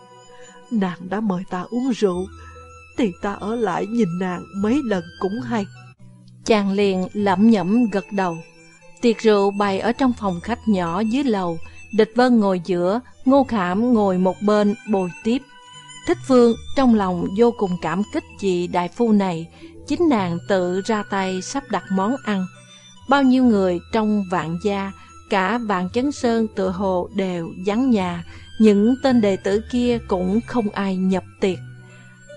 Nàng đã mời ta uống rượu, thì ta ở lại nhìn nàng mấy lần cũng hay. Chàng liền lẩm nhẩm gật đầu. Tiệc rượu bày ở trong phòng khách nhỏ dưới lầu, Địch Vân ngồi giữa, Ngô Khảm ngồi một bên bồi tiếp. Thích Phương trong lòng vô cùng cảm kích chị đại phu này, chính nàng tự ra tay sắp đặt món ăn. Bao nhiêu người trong vạn gia Cả vạn chấn sơn tự hồ đều vắng nhà, những tên đệ tử kia cũng không ai nhập tiệc.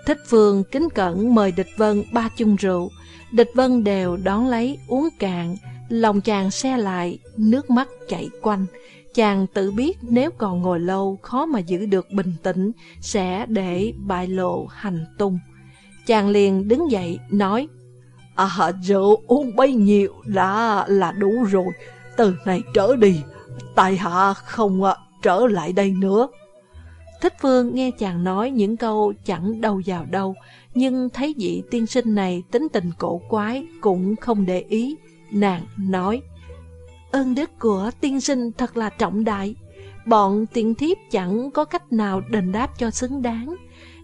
Thích Phương kính cẩn mời Địch Vân ba chung rượu, Địch Vân đều đón lấy uống cạn, Lòng chàng xe lại, nước mắt chảy quanh. Chàng tự biết nếu còn ngồi lâu khó mà giữ được bình tĩnh, sẽ để bại lộ hành tung. Chàng liền đứng dậy, nói, À, rượu uống bấy nhiêu đã là đủ rồi, từ này trở đi, tài hạ không à, trở lại đây nữa. Thích Phương nghe chàng nói những câu chẳng đâu vào đâu, nhưng thấy vị tiên sinh này tính tình cổ quái cũng không để ý. Nàng nói, ơn đức của tiên sinh thật là trọng đại, bọn tiện thiếp chẳng có cách nào đền đáp cho xứng đáng.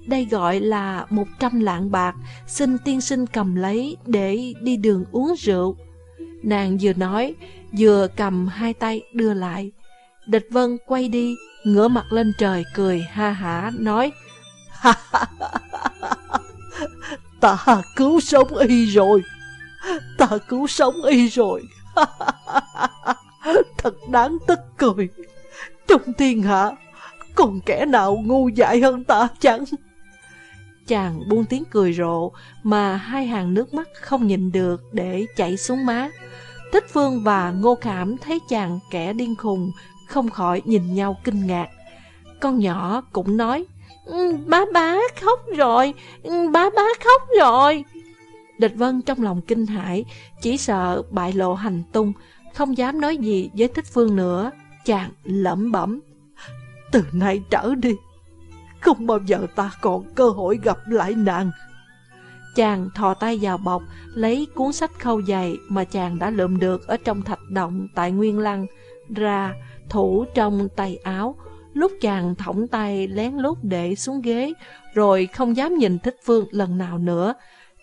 Đây gọi là một trăm lạng bạc, xin tiên sinh cầm lấy để đi đường uống rượu. Nàng vừa nói, vừa cầm hai tay đưa lại. Địch Vân quay đi, ngửa mặt lên trời cười ha hả nói Ta cứu sống y rồi. Ta cứu sống y rồi. Thật đáng tức cười. Trong thiên hạ Còn kẻ nào ngu dại hơn ta chẳng? Chàng buông tiếng cười rộ Mà hai hàng nước mắt không nhìn được Để chảy xuống má. Thích Phương và Ngô Khảm thấy chàng kẻ điên khùng không khỏi nhìn nhau kinh ngạc. Con nhỏ cũng nói, Ừ, bá bá khóc rồi, ừ, bá bá khóc rồi. Địch Vân trong lòng kinh hãi, chỉ sợ bại lộ hành tung, không dám nói gì với Thích Phương nữa. Chàng lẩm bẩm, từ nay trở đi, không bao giờ ta còn cơ hội gặp lại nàng. Chàng thò tay vào bọc, lấy cuốn sách khâu dày mà chàng đã lượm được ở trong thạch động tại Nguyên Lăng ra, thủ trong tay áo. Lúc chàng thõng tay lén lút để xuống ghế, rồi không dám nhìn Thích Phương lần nào nữa.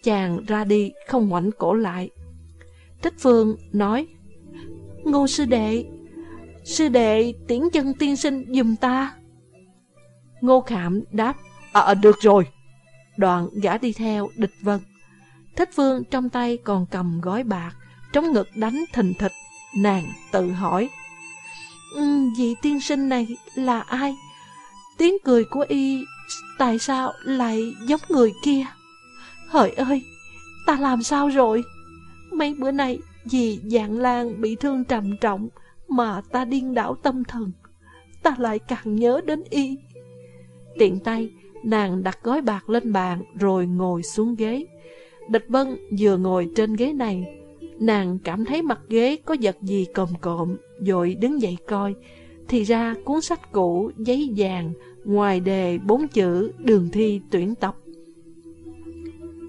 Chàng ra đi không ngoảnh cổ lại. Thích Phương nói, Ngô sư đệ, sư đệ tiễn chân tiên sinh dùm ta. Ngô Khảm đáp, À, à được rồi. Đoạn gã đi theo địch vân. Thích Phương trong tay còn cầm gói bạc, trong ngực đánh thình thịch, nàng tự hỏi. Ừ, vị tiên sinh này là ai? Tiếng cười của y tại sao lại giống người kia? Hỡi ơi, ta làm sao rồi? Mấy bữa nay vì dạng lan bị thương trầm trọng mà ta điên đảo tâm thần, ta lại càng nhớ đến y. Tiện tay, nàng đặt gói bạc lên bàn rồi ngồi xuống ghế. Địch Vân vừa ngồi trên ghế này, nàng cảm thấy mặt ghế có vật gì cồm cộm, dội đứng dậy coi. Thì ra cuốn sách cũ, giấy vàng, ngoài đề bốn chữ đường thi tuyển tập.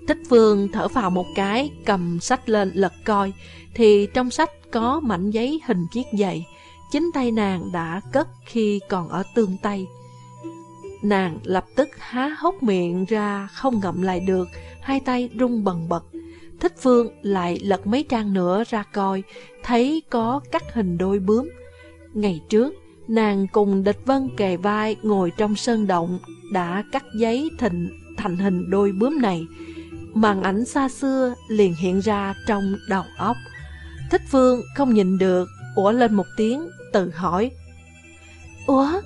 Thích Phương thở vào một cái, cầm sách lên lật coi, thì trong sách có mảnh giấy hình chiếc dày. Chính tay nàng đã cất khi còn ở tương Tây. Nàng lập tức há hốc miệng ra không ngậm lại được, hai tay rung bần bật. Thích Phương lại lật mấy trang nữa ra coi, thấy có cắt hình đôi bướm. Ngày trước, nàng cùng địch vân kề vai ngồi trong sơn động, đã cắt giấy thịnh thành hình đôi bướm này. Màn ảnh xa xưa liền hiện ra trong đầu óc. Thích Phương không nhìn được, ủa lên một tiếng, tự hỏi. Ủa,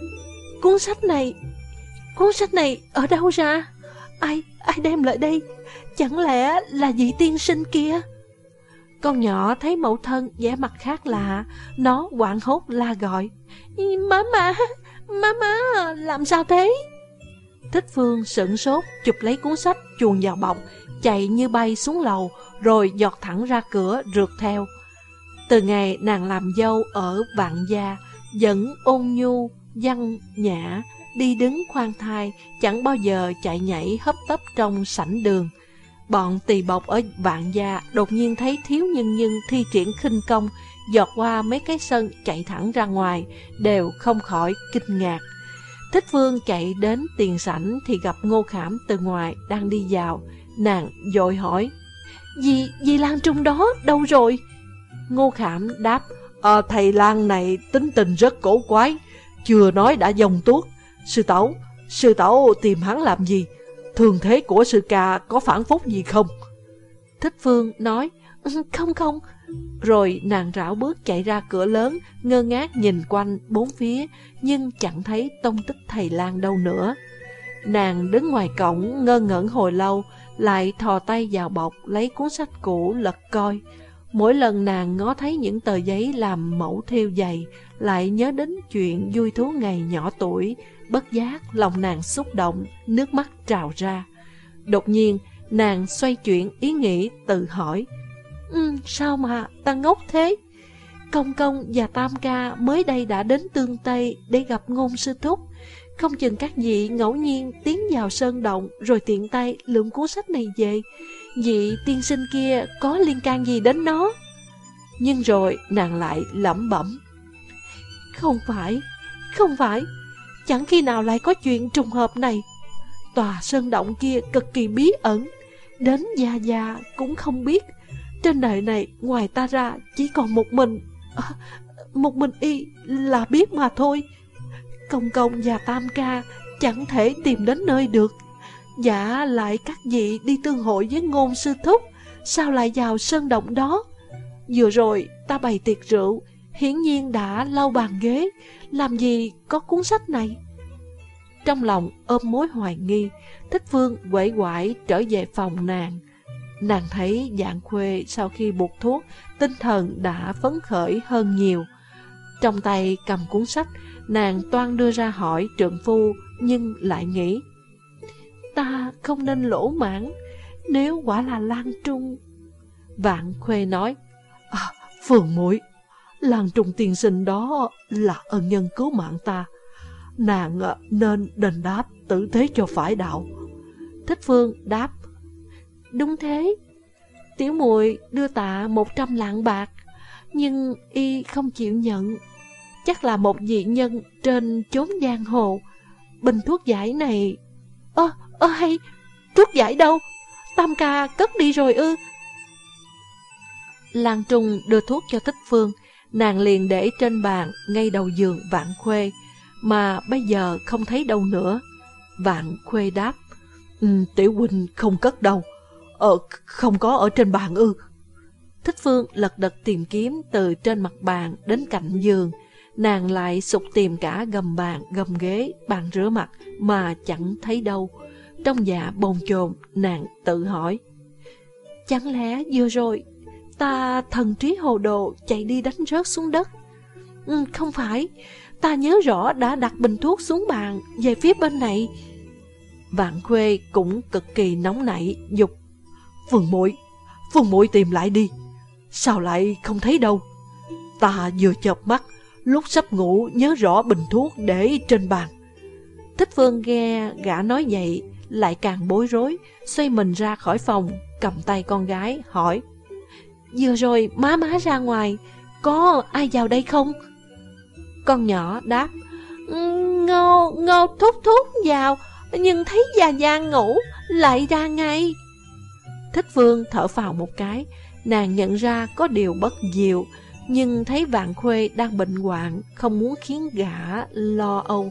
cuốn sách này, cuốn sách này ở đâu ra? Ai, ai đem lại đây? Chẳng lẽ là vị tiên sinh kia? Con nhỏ thấy mẫu thân vẻ mặt khác lạ, nó quảng hốt la gọi. Má má, má má, làm sao thế? Thích Phương sững sốt, chụp lấy cuốn sách chuồn vào bọc, chạy như bay xuống lầu, rồi giọt thẳng ra cửa rượt theo. Từ ngày nàng làm dâu ở vạn gia, vẫn ôn nhu, văn nhã, đi đứng khoan thai, chẳng bao giờ chạy nhảy hấp tấp trong sảnh đường. Bọn tỳ bọc ở vạn gia đột nhiên thấy thiếu nhân nhân thi triển khinh công, giọt qua mấy cái sân chạy thẳng ra ngoài, đều không khỏi kinh ngạc. Thích Vương chạy đến tiền sảnh thì gặp Ngô Khảm từ ngoài đang đi vào. Nàng dội hỏi, Dì, dì Lan Trung đó đâu rồi? Ngô Khảm đáp, à, Thầy Lan này tính tình rất cổ quái, chưa nói đã dòng tuốt. Sư Tẩu, sư Tẩu tìm hắn làm gì? Thường thế của sư ca có phản phúc gì không? Thích Phương nói, không không. Rồi nàng rảo bước chạy ra cửa lớn, ngơ ngác nhìn quanh bốn phía, nhưng chẳng thấy tông tích thầy Lan đâu nữa. Nàng đứng ngoài cổng ngơ ngẩn hồi lâu, lại thò tay vào bọc lấy cuốn sách cũ lật coi. Mỗi lần nàng ngó thấy những tờ giấy làm mẫu theo dày lại nhớ đến chuyện vui thú ngày nhỏ tuổi, bất giác lòng nàng xúc động, nước mắt trào ra. Đột nhiên, nàng xoay chuyển ý nghĩ tự hỏi, ừ, sao mà ta ngốc thế? Công công và Tam ca mới đây đã đến Tương Tây để gặp ngôn sư thúc. Không chừng các vị ngẫu nhiên tiến vào sơn động rồi tiện tay lượm cuốn sách này về. Vị tiên sinh kia có liên can gì đến nó? Nhưng rồi nàng lại lẩm bẩm. Không phải, không phải, chẳng khi nào lại có chuyện trùng hợp này. Tòa sơn động kia cực kỳ bí ẩn, đến già già cũng không biết. Trên đời này ngoài ta ra chỉ còn một mình, à, một mình y là biết mà thôi. Công công và Tam ca chẳng thể tìm đến nơi được. Giả lại các vị đi tương hội với ngôn sư thúc, sao lại vào sơn động đó? Vừa rồi ta bày tiệc rượu, hiển nhiên đã lau bàn ghế, làm gì có cuốn sách này? Trong lòng ôm mối hoài nghi, Thích Phương quẩy quải trở về phòng nàng. Nàng thấy dạng khuê sau khi buộc thuốc, tinh thần đã phấn khởi hơn nhiều. Trong tay cầm cuốn sách, nàng toan đưa ra hỏi trượng phu, nhưng lại nghĩ. Ta không nên lỗ mãn, nếu quả là Lan Trung. Vạn Khuê nói, à, Phường muội Lan Trung tiên sinh đó là ân nhân cứu mạng ta. Nàng à, nên đền đáp tử thế cho phải đạo. Thích Phương đáp, Đúng thế, tiểu muội đưa tạ một trăm lạng bạc, nhưng y không chịu nhận. Chắc là một dị nhân trên chốn giang hồ. Bình thuốc giải này... Ơ, ơ hay, thuốc giải đâu? Tam ca cất đi rồi ư? Lan Trung đưa thuốc cho Thích Phương, nàng liền để trên bàn ngay đầu giường Vạn Khuê, mà bây giờ không thấy đâu nữa. Vạn Khuê đáp, um, Tiểu huynh không cất đâu, ờ, không có ở trên bàn ư. Thích Phương lật đật tìm kiếm từ trên mặt bàn đến cạnh giường, nàng lại sụt tìm cả gầm bàn, gầm ghế, bàn rửa mặt mà chẳng thấy đâu. Trong dạ bồn chồn, nàng tự hỏi, chẳng lẽ vừa rồi ta thần trí hồ đồ chạy đi đánh rớt xuống đất? Ừ, không phải, ta nhớ rõ đã đặt bình thuốc xuống bàn về phía bên này. Vạn Khuê cũng cực kỳ nóng nảy, dục. Phương mũi Phương mũi tìm lại đi. Sao lại không thấy đâu? Ta vừa chợp mắt, lúc sắp ngủ nhớ rõ bình thuốc để trên bàn. Thích Phương nghe gã nói vậy, lại càng bối rối, xoay mình ra khỏi phòng, cầm tay con gái, hỏi. Vừa rồi má má ra ngoài, có ai vào đây không? Con nhỏ đáp, Ngô, ngô thúc thúc vào, nhưng thấy già già ngủ, lại ra ngay. Thích Phương thở phào một cái, nàng nhận ra có điều bất diệu, nhưng thấy Vạn Khuê đang bệnh hoạn, không muốn khiến gã lo âu,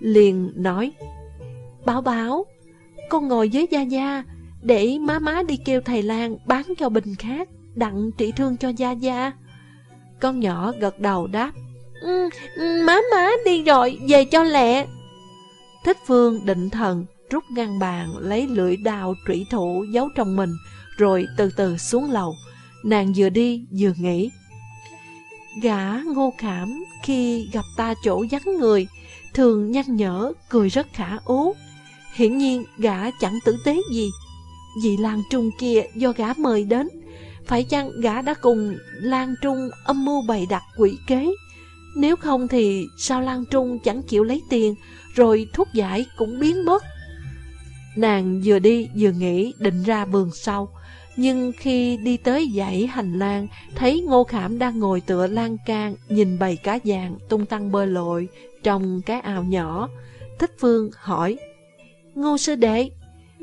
liền nói, Bảo Bảo, con ngồi với Gia Gia, để má má đi kêu thầy Lan bán cho bình khác, đặng trị thương cho Gia Gia. Con nhỏ gật đầu đáp, ừ, ừ, Má má đi rồi, về cho lẹ. Thích Phương định thần, rút ngăn bàn, lấy lưỡi đào trụy thủ giấu trong mình, rồi từ từ xuống lầu. Nàng vừa đi vừa nghĩ. Gã ngô khảm khi gặp ta chỗ vắng người, thường nhăn nhở, cười rất khả ố. Hiển nhiên gã chẳng tử tế gì. vì làng Trung kia do gã mời đến, phải chăng gã đã cùng Lan Trung âm mưu bày đặt quỷ kế? Nếu không thì sao Lan Trung chẳng chịu lấy tiền, rồi thuốc giải cũng biến mất? Nàng vừa đi vừa nghĩ định ra vườn sau, nhưng khi đi tới dãy hành lang, thấy Ngô Khảm đang ngồi tựa lan can, nhìn bầy cá vàng tung tăng bơi lội trong cái ao nhỏ. Thích Phương hỏi, Ngô sư đệ,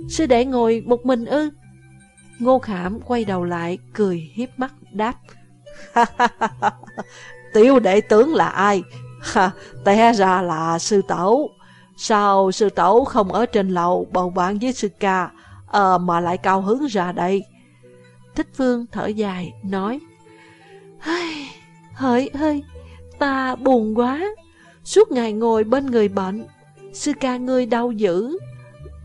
sư đệ ngồi một mình ư? Ngô Khảm quay đầu lại, cười hiếp mắt, đáp, "Tiêu đệ tướng là ai? Té ra là sư tẩu. Sao sư tẩu không ở trên lầu bầu bạn với sư ca, à, mà lại cao hứng ra đây? Thích Phương thở dài, nói. Hỡi ơi, ta buồn quá. Suốt ngày ngồi bên người bệnh. Sư ca ngươi đau dữ.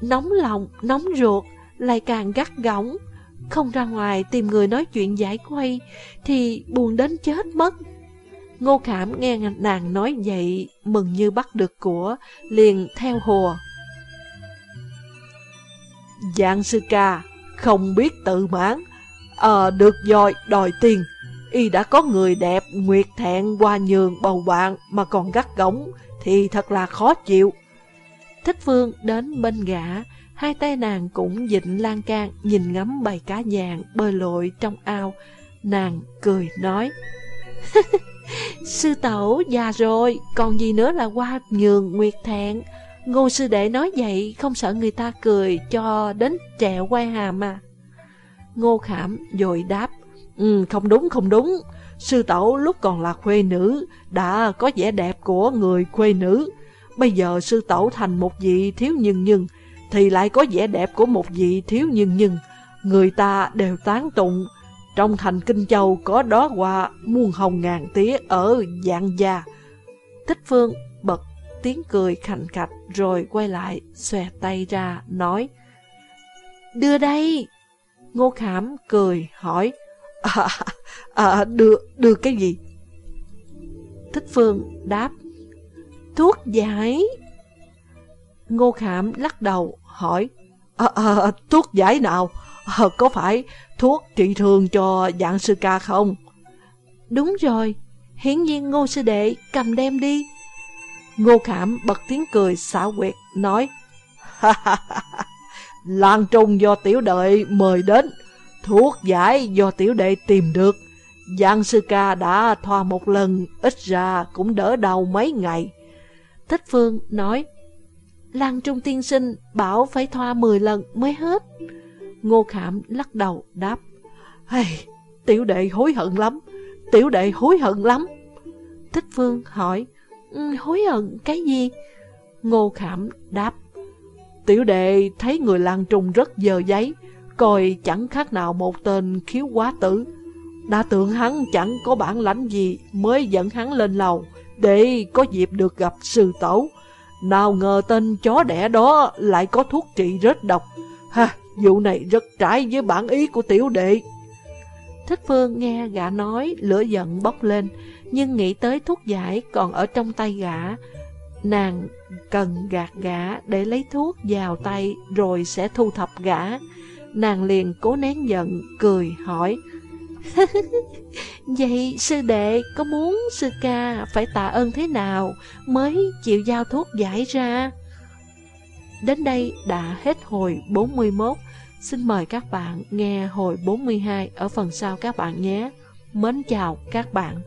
Nóng lòng, nóng ruột Lại càng gắt gỏng. Không ra ngoài tìm người nói chuyện giải quay, Thì buồn đến chết mất. Ngô Khảm nghe nàng nói vậy, Mừng như bắt được của, Liền theo hùa Dạng sư ca, Không biết tự mãn Ờ được rồi đòi tiền. Y đã có người đẹp, Nguyệt thẹn qua nhường, bầu bạn Mà còn gắt gỏng, Thì thật là khó chịu. Thích Phương đến bên gã Hai tay nàng cũng dịnh lan can, Nhìn ngắm bầy cá vàng bơi lội trong ao. Nàng cười nói, Sư tẩu già rồi, Còn gì nữa là qua nhường nguyệt thẹn. Ngô sư đệ nói vậy, Không sợ người ta cười cho đến trẹo quay hàm à Ngô khảm dội đáp Ừ không đúng không đúng. Sư tẩu lúc còn là khuê nữ, Đã có vẻ đẹp của người khuê nữ. Bây giờ sư tẩu thành một vị thiếu nhân nhân thì lại có vẻ đẹp của một vị thiếu nhân nhân. Người ta đều tán tụng Trong thành Kinh Châu có đó hoa muôn hồng ngàn tía ở dạng già thích Phương bật tiếng cười khành khạch Rồi quay lại xòe tay ra nói Đưa đây. Ngô Khảm cười hỏi À, à đưa, đưa cái gì? Thích Phương đáp Thuốc giải. Ngô Khảm lắc đầu hỏi à, à, Thuốc giải nào? À, có phải thuốc trị thương cho dạng sư ca không? Đúng rồi Hiển nhiên Ngô Sư Đệ cầm đem đi Ngô Khảm bật tiếng cười xảo quyệt nói Lan Trung do tiểu đệ mời đến Thuốc giải do tiểu đệ tìm được Giang sư ca đã thoa một lần Ít ra cũng đỡ đau mấy ngày Thích Phương nói Lan Trung tiên sinh bảo phải thoa 10 lần mới hết. Ngô Khảm lắc đầu đáp hey, Tiểu đệ hối hận lắm Tiểu đệ hối hận lắm. Thích Phương hỏi ừ, Hối hận cái gì? Ngô Khảm đáp Tiểu đệ thấy người Lan Trung rất dơ giấy Coi chẳng khác nào một tên khiếu quá tử. Đã tưởng hắn chẳng có bản lãnh gì Mới dẫn hắn lên lầu Để có dịp được gặp sư tẩu." Nào ngờ tên chó đẻ đó Lại có thuốc trị rết độc Ha, vụ này rất trái với bản ý của tiểu đệ Thích Phương nghe gã nói Lửa giận bốc lên Nhưng nghĩ tới thuốc giải còn ở trong tay gã Nàng cần gạt gã để lấy thuốc vào tay rồi sẽ thu thập gã. Nàng liền cố nén giận, cười hỏi. Vậy sư đệ có muốn sư ca phải tạ ơn thế nào mới chịu giao thuốc giải ra? Đến đây đã hết hồi 41. Xin mời các bạn nghe hồi 42 ở phần sau các bạn nhé. Mến chào các bạn.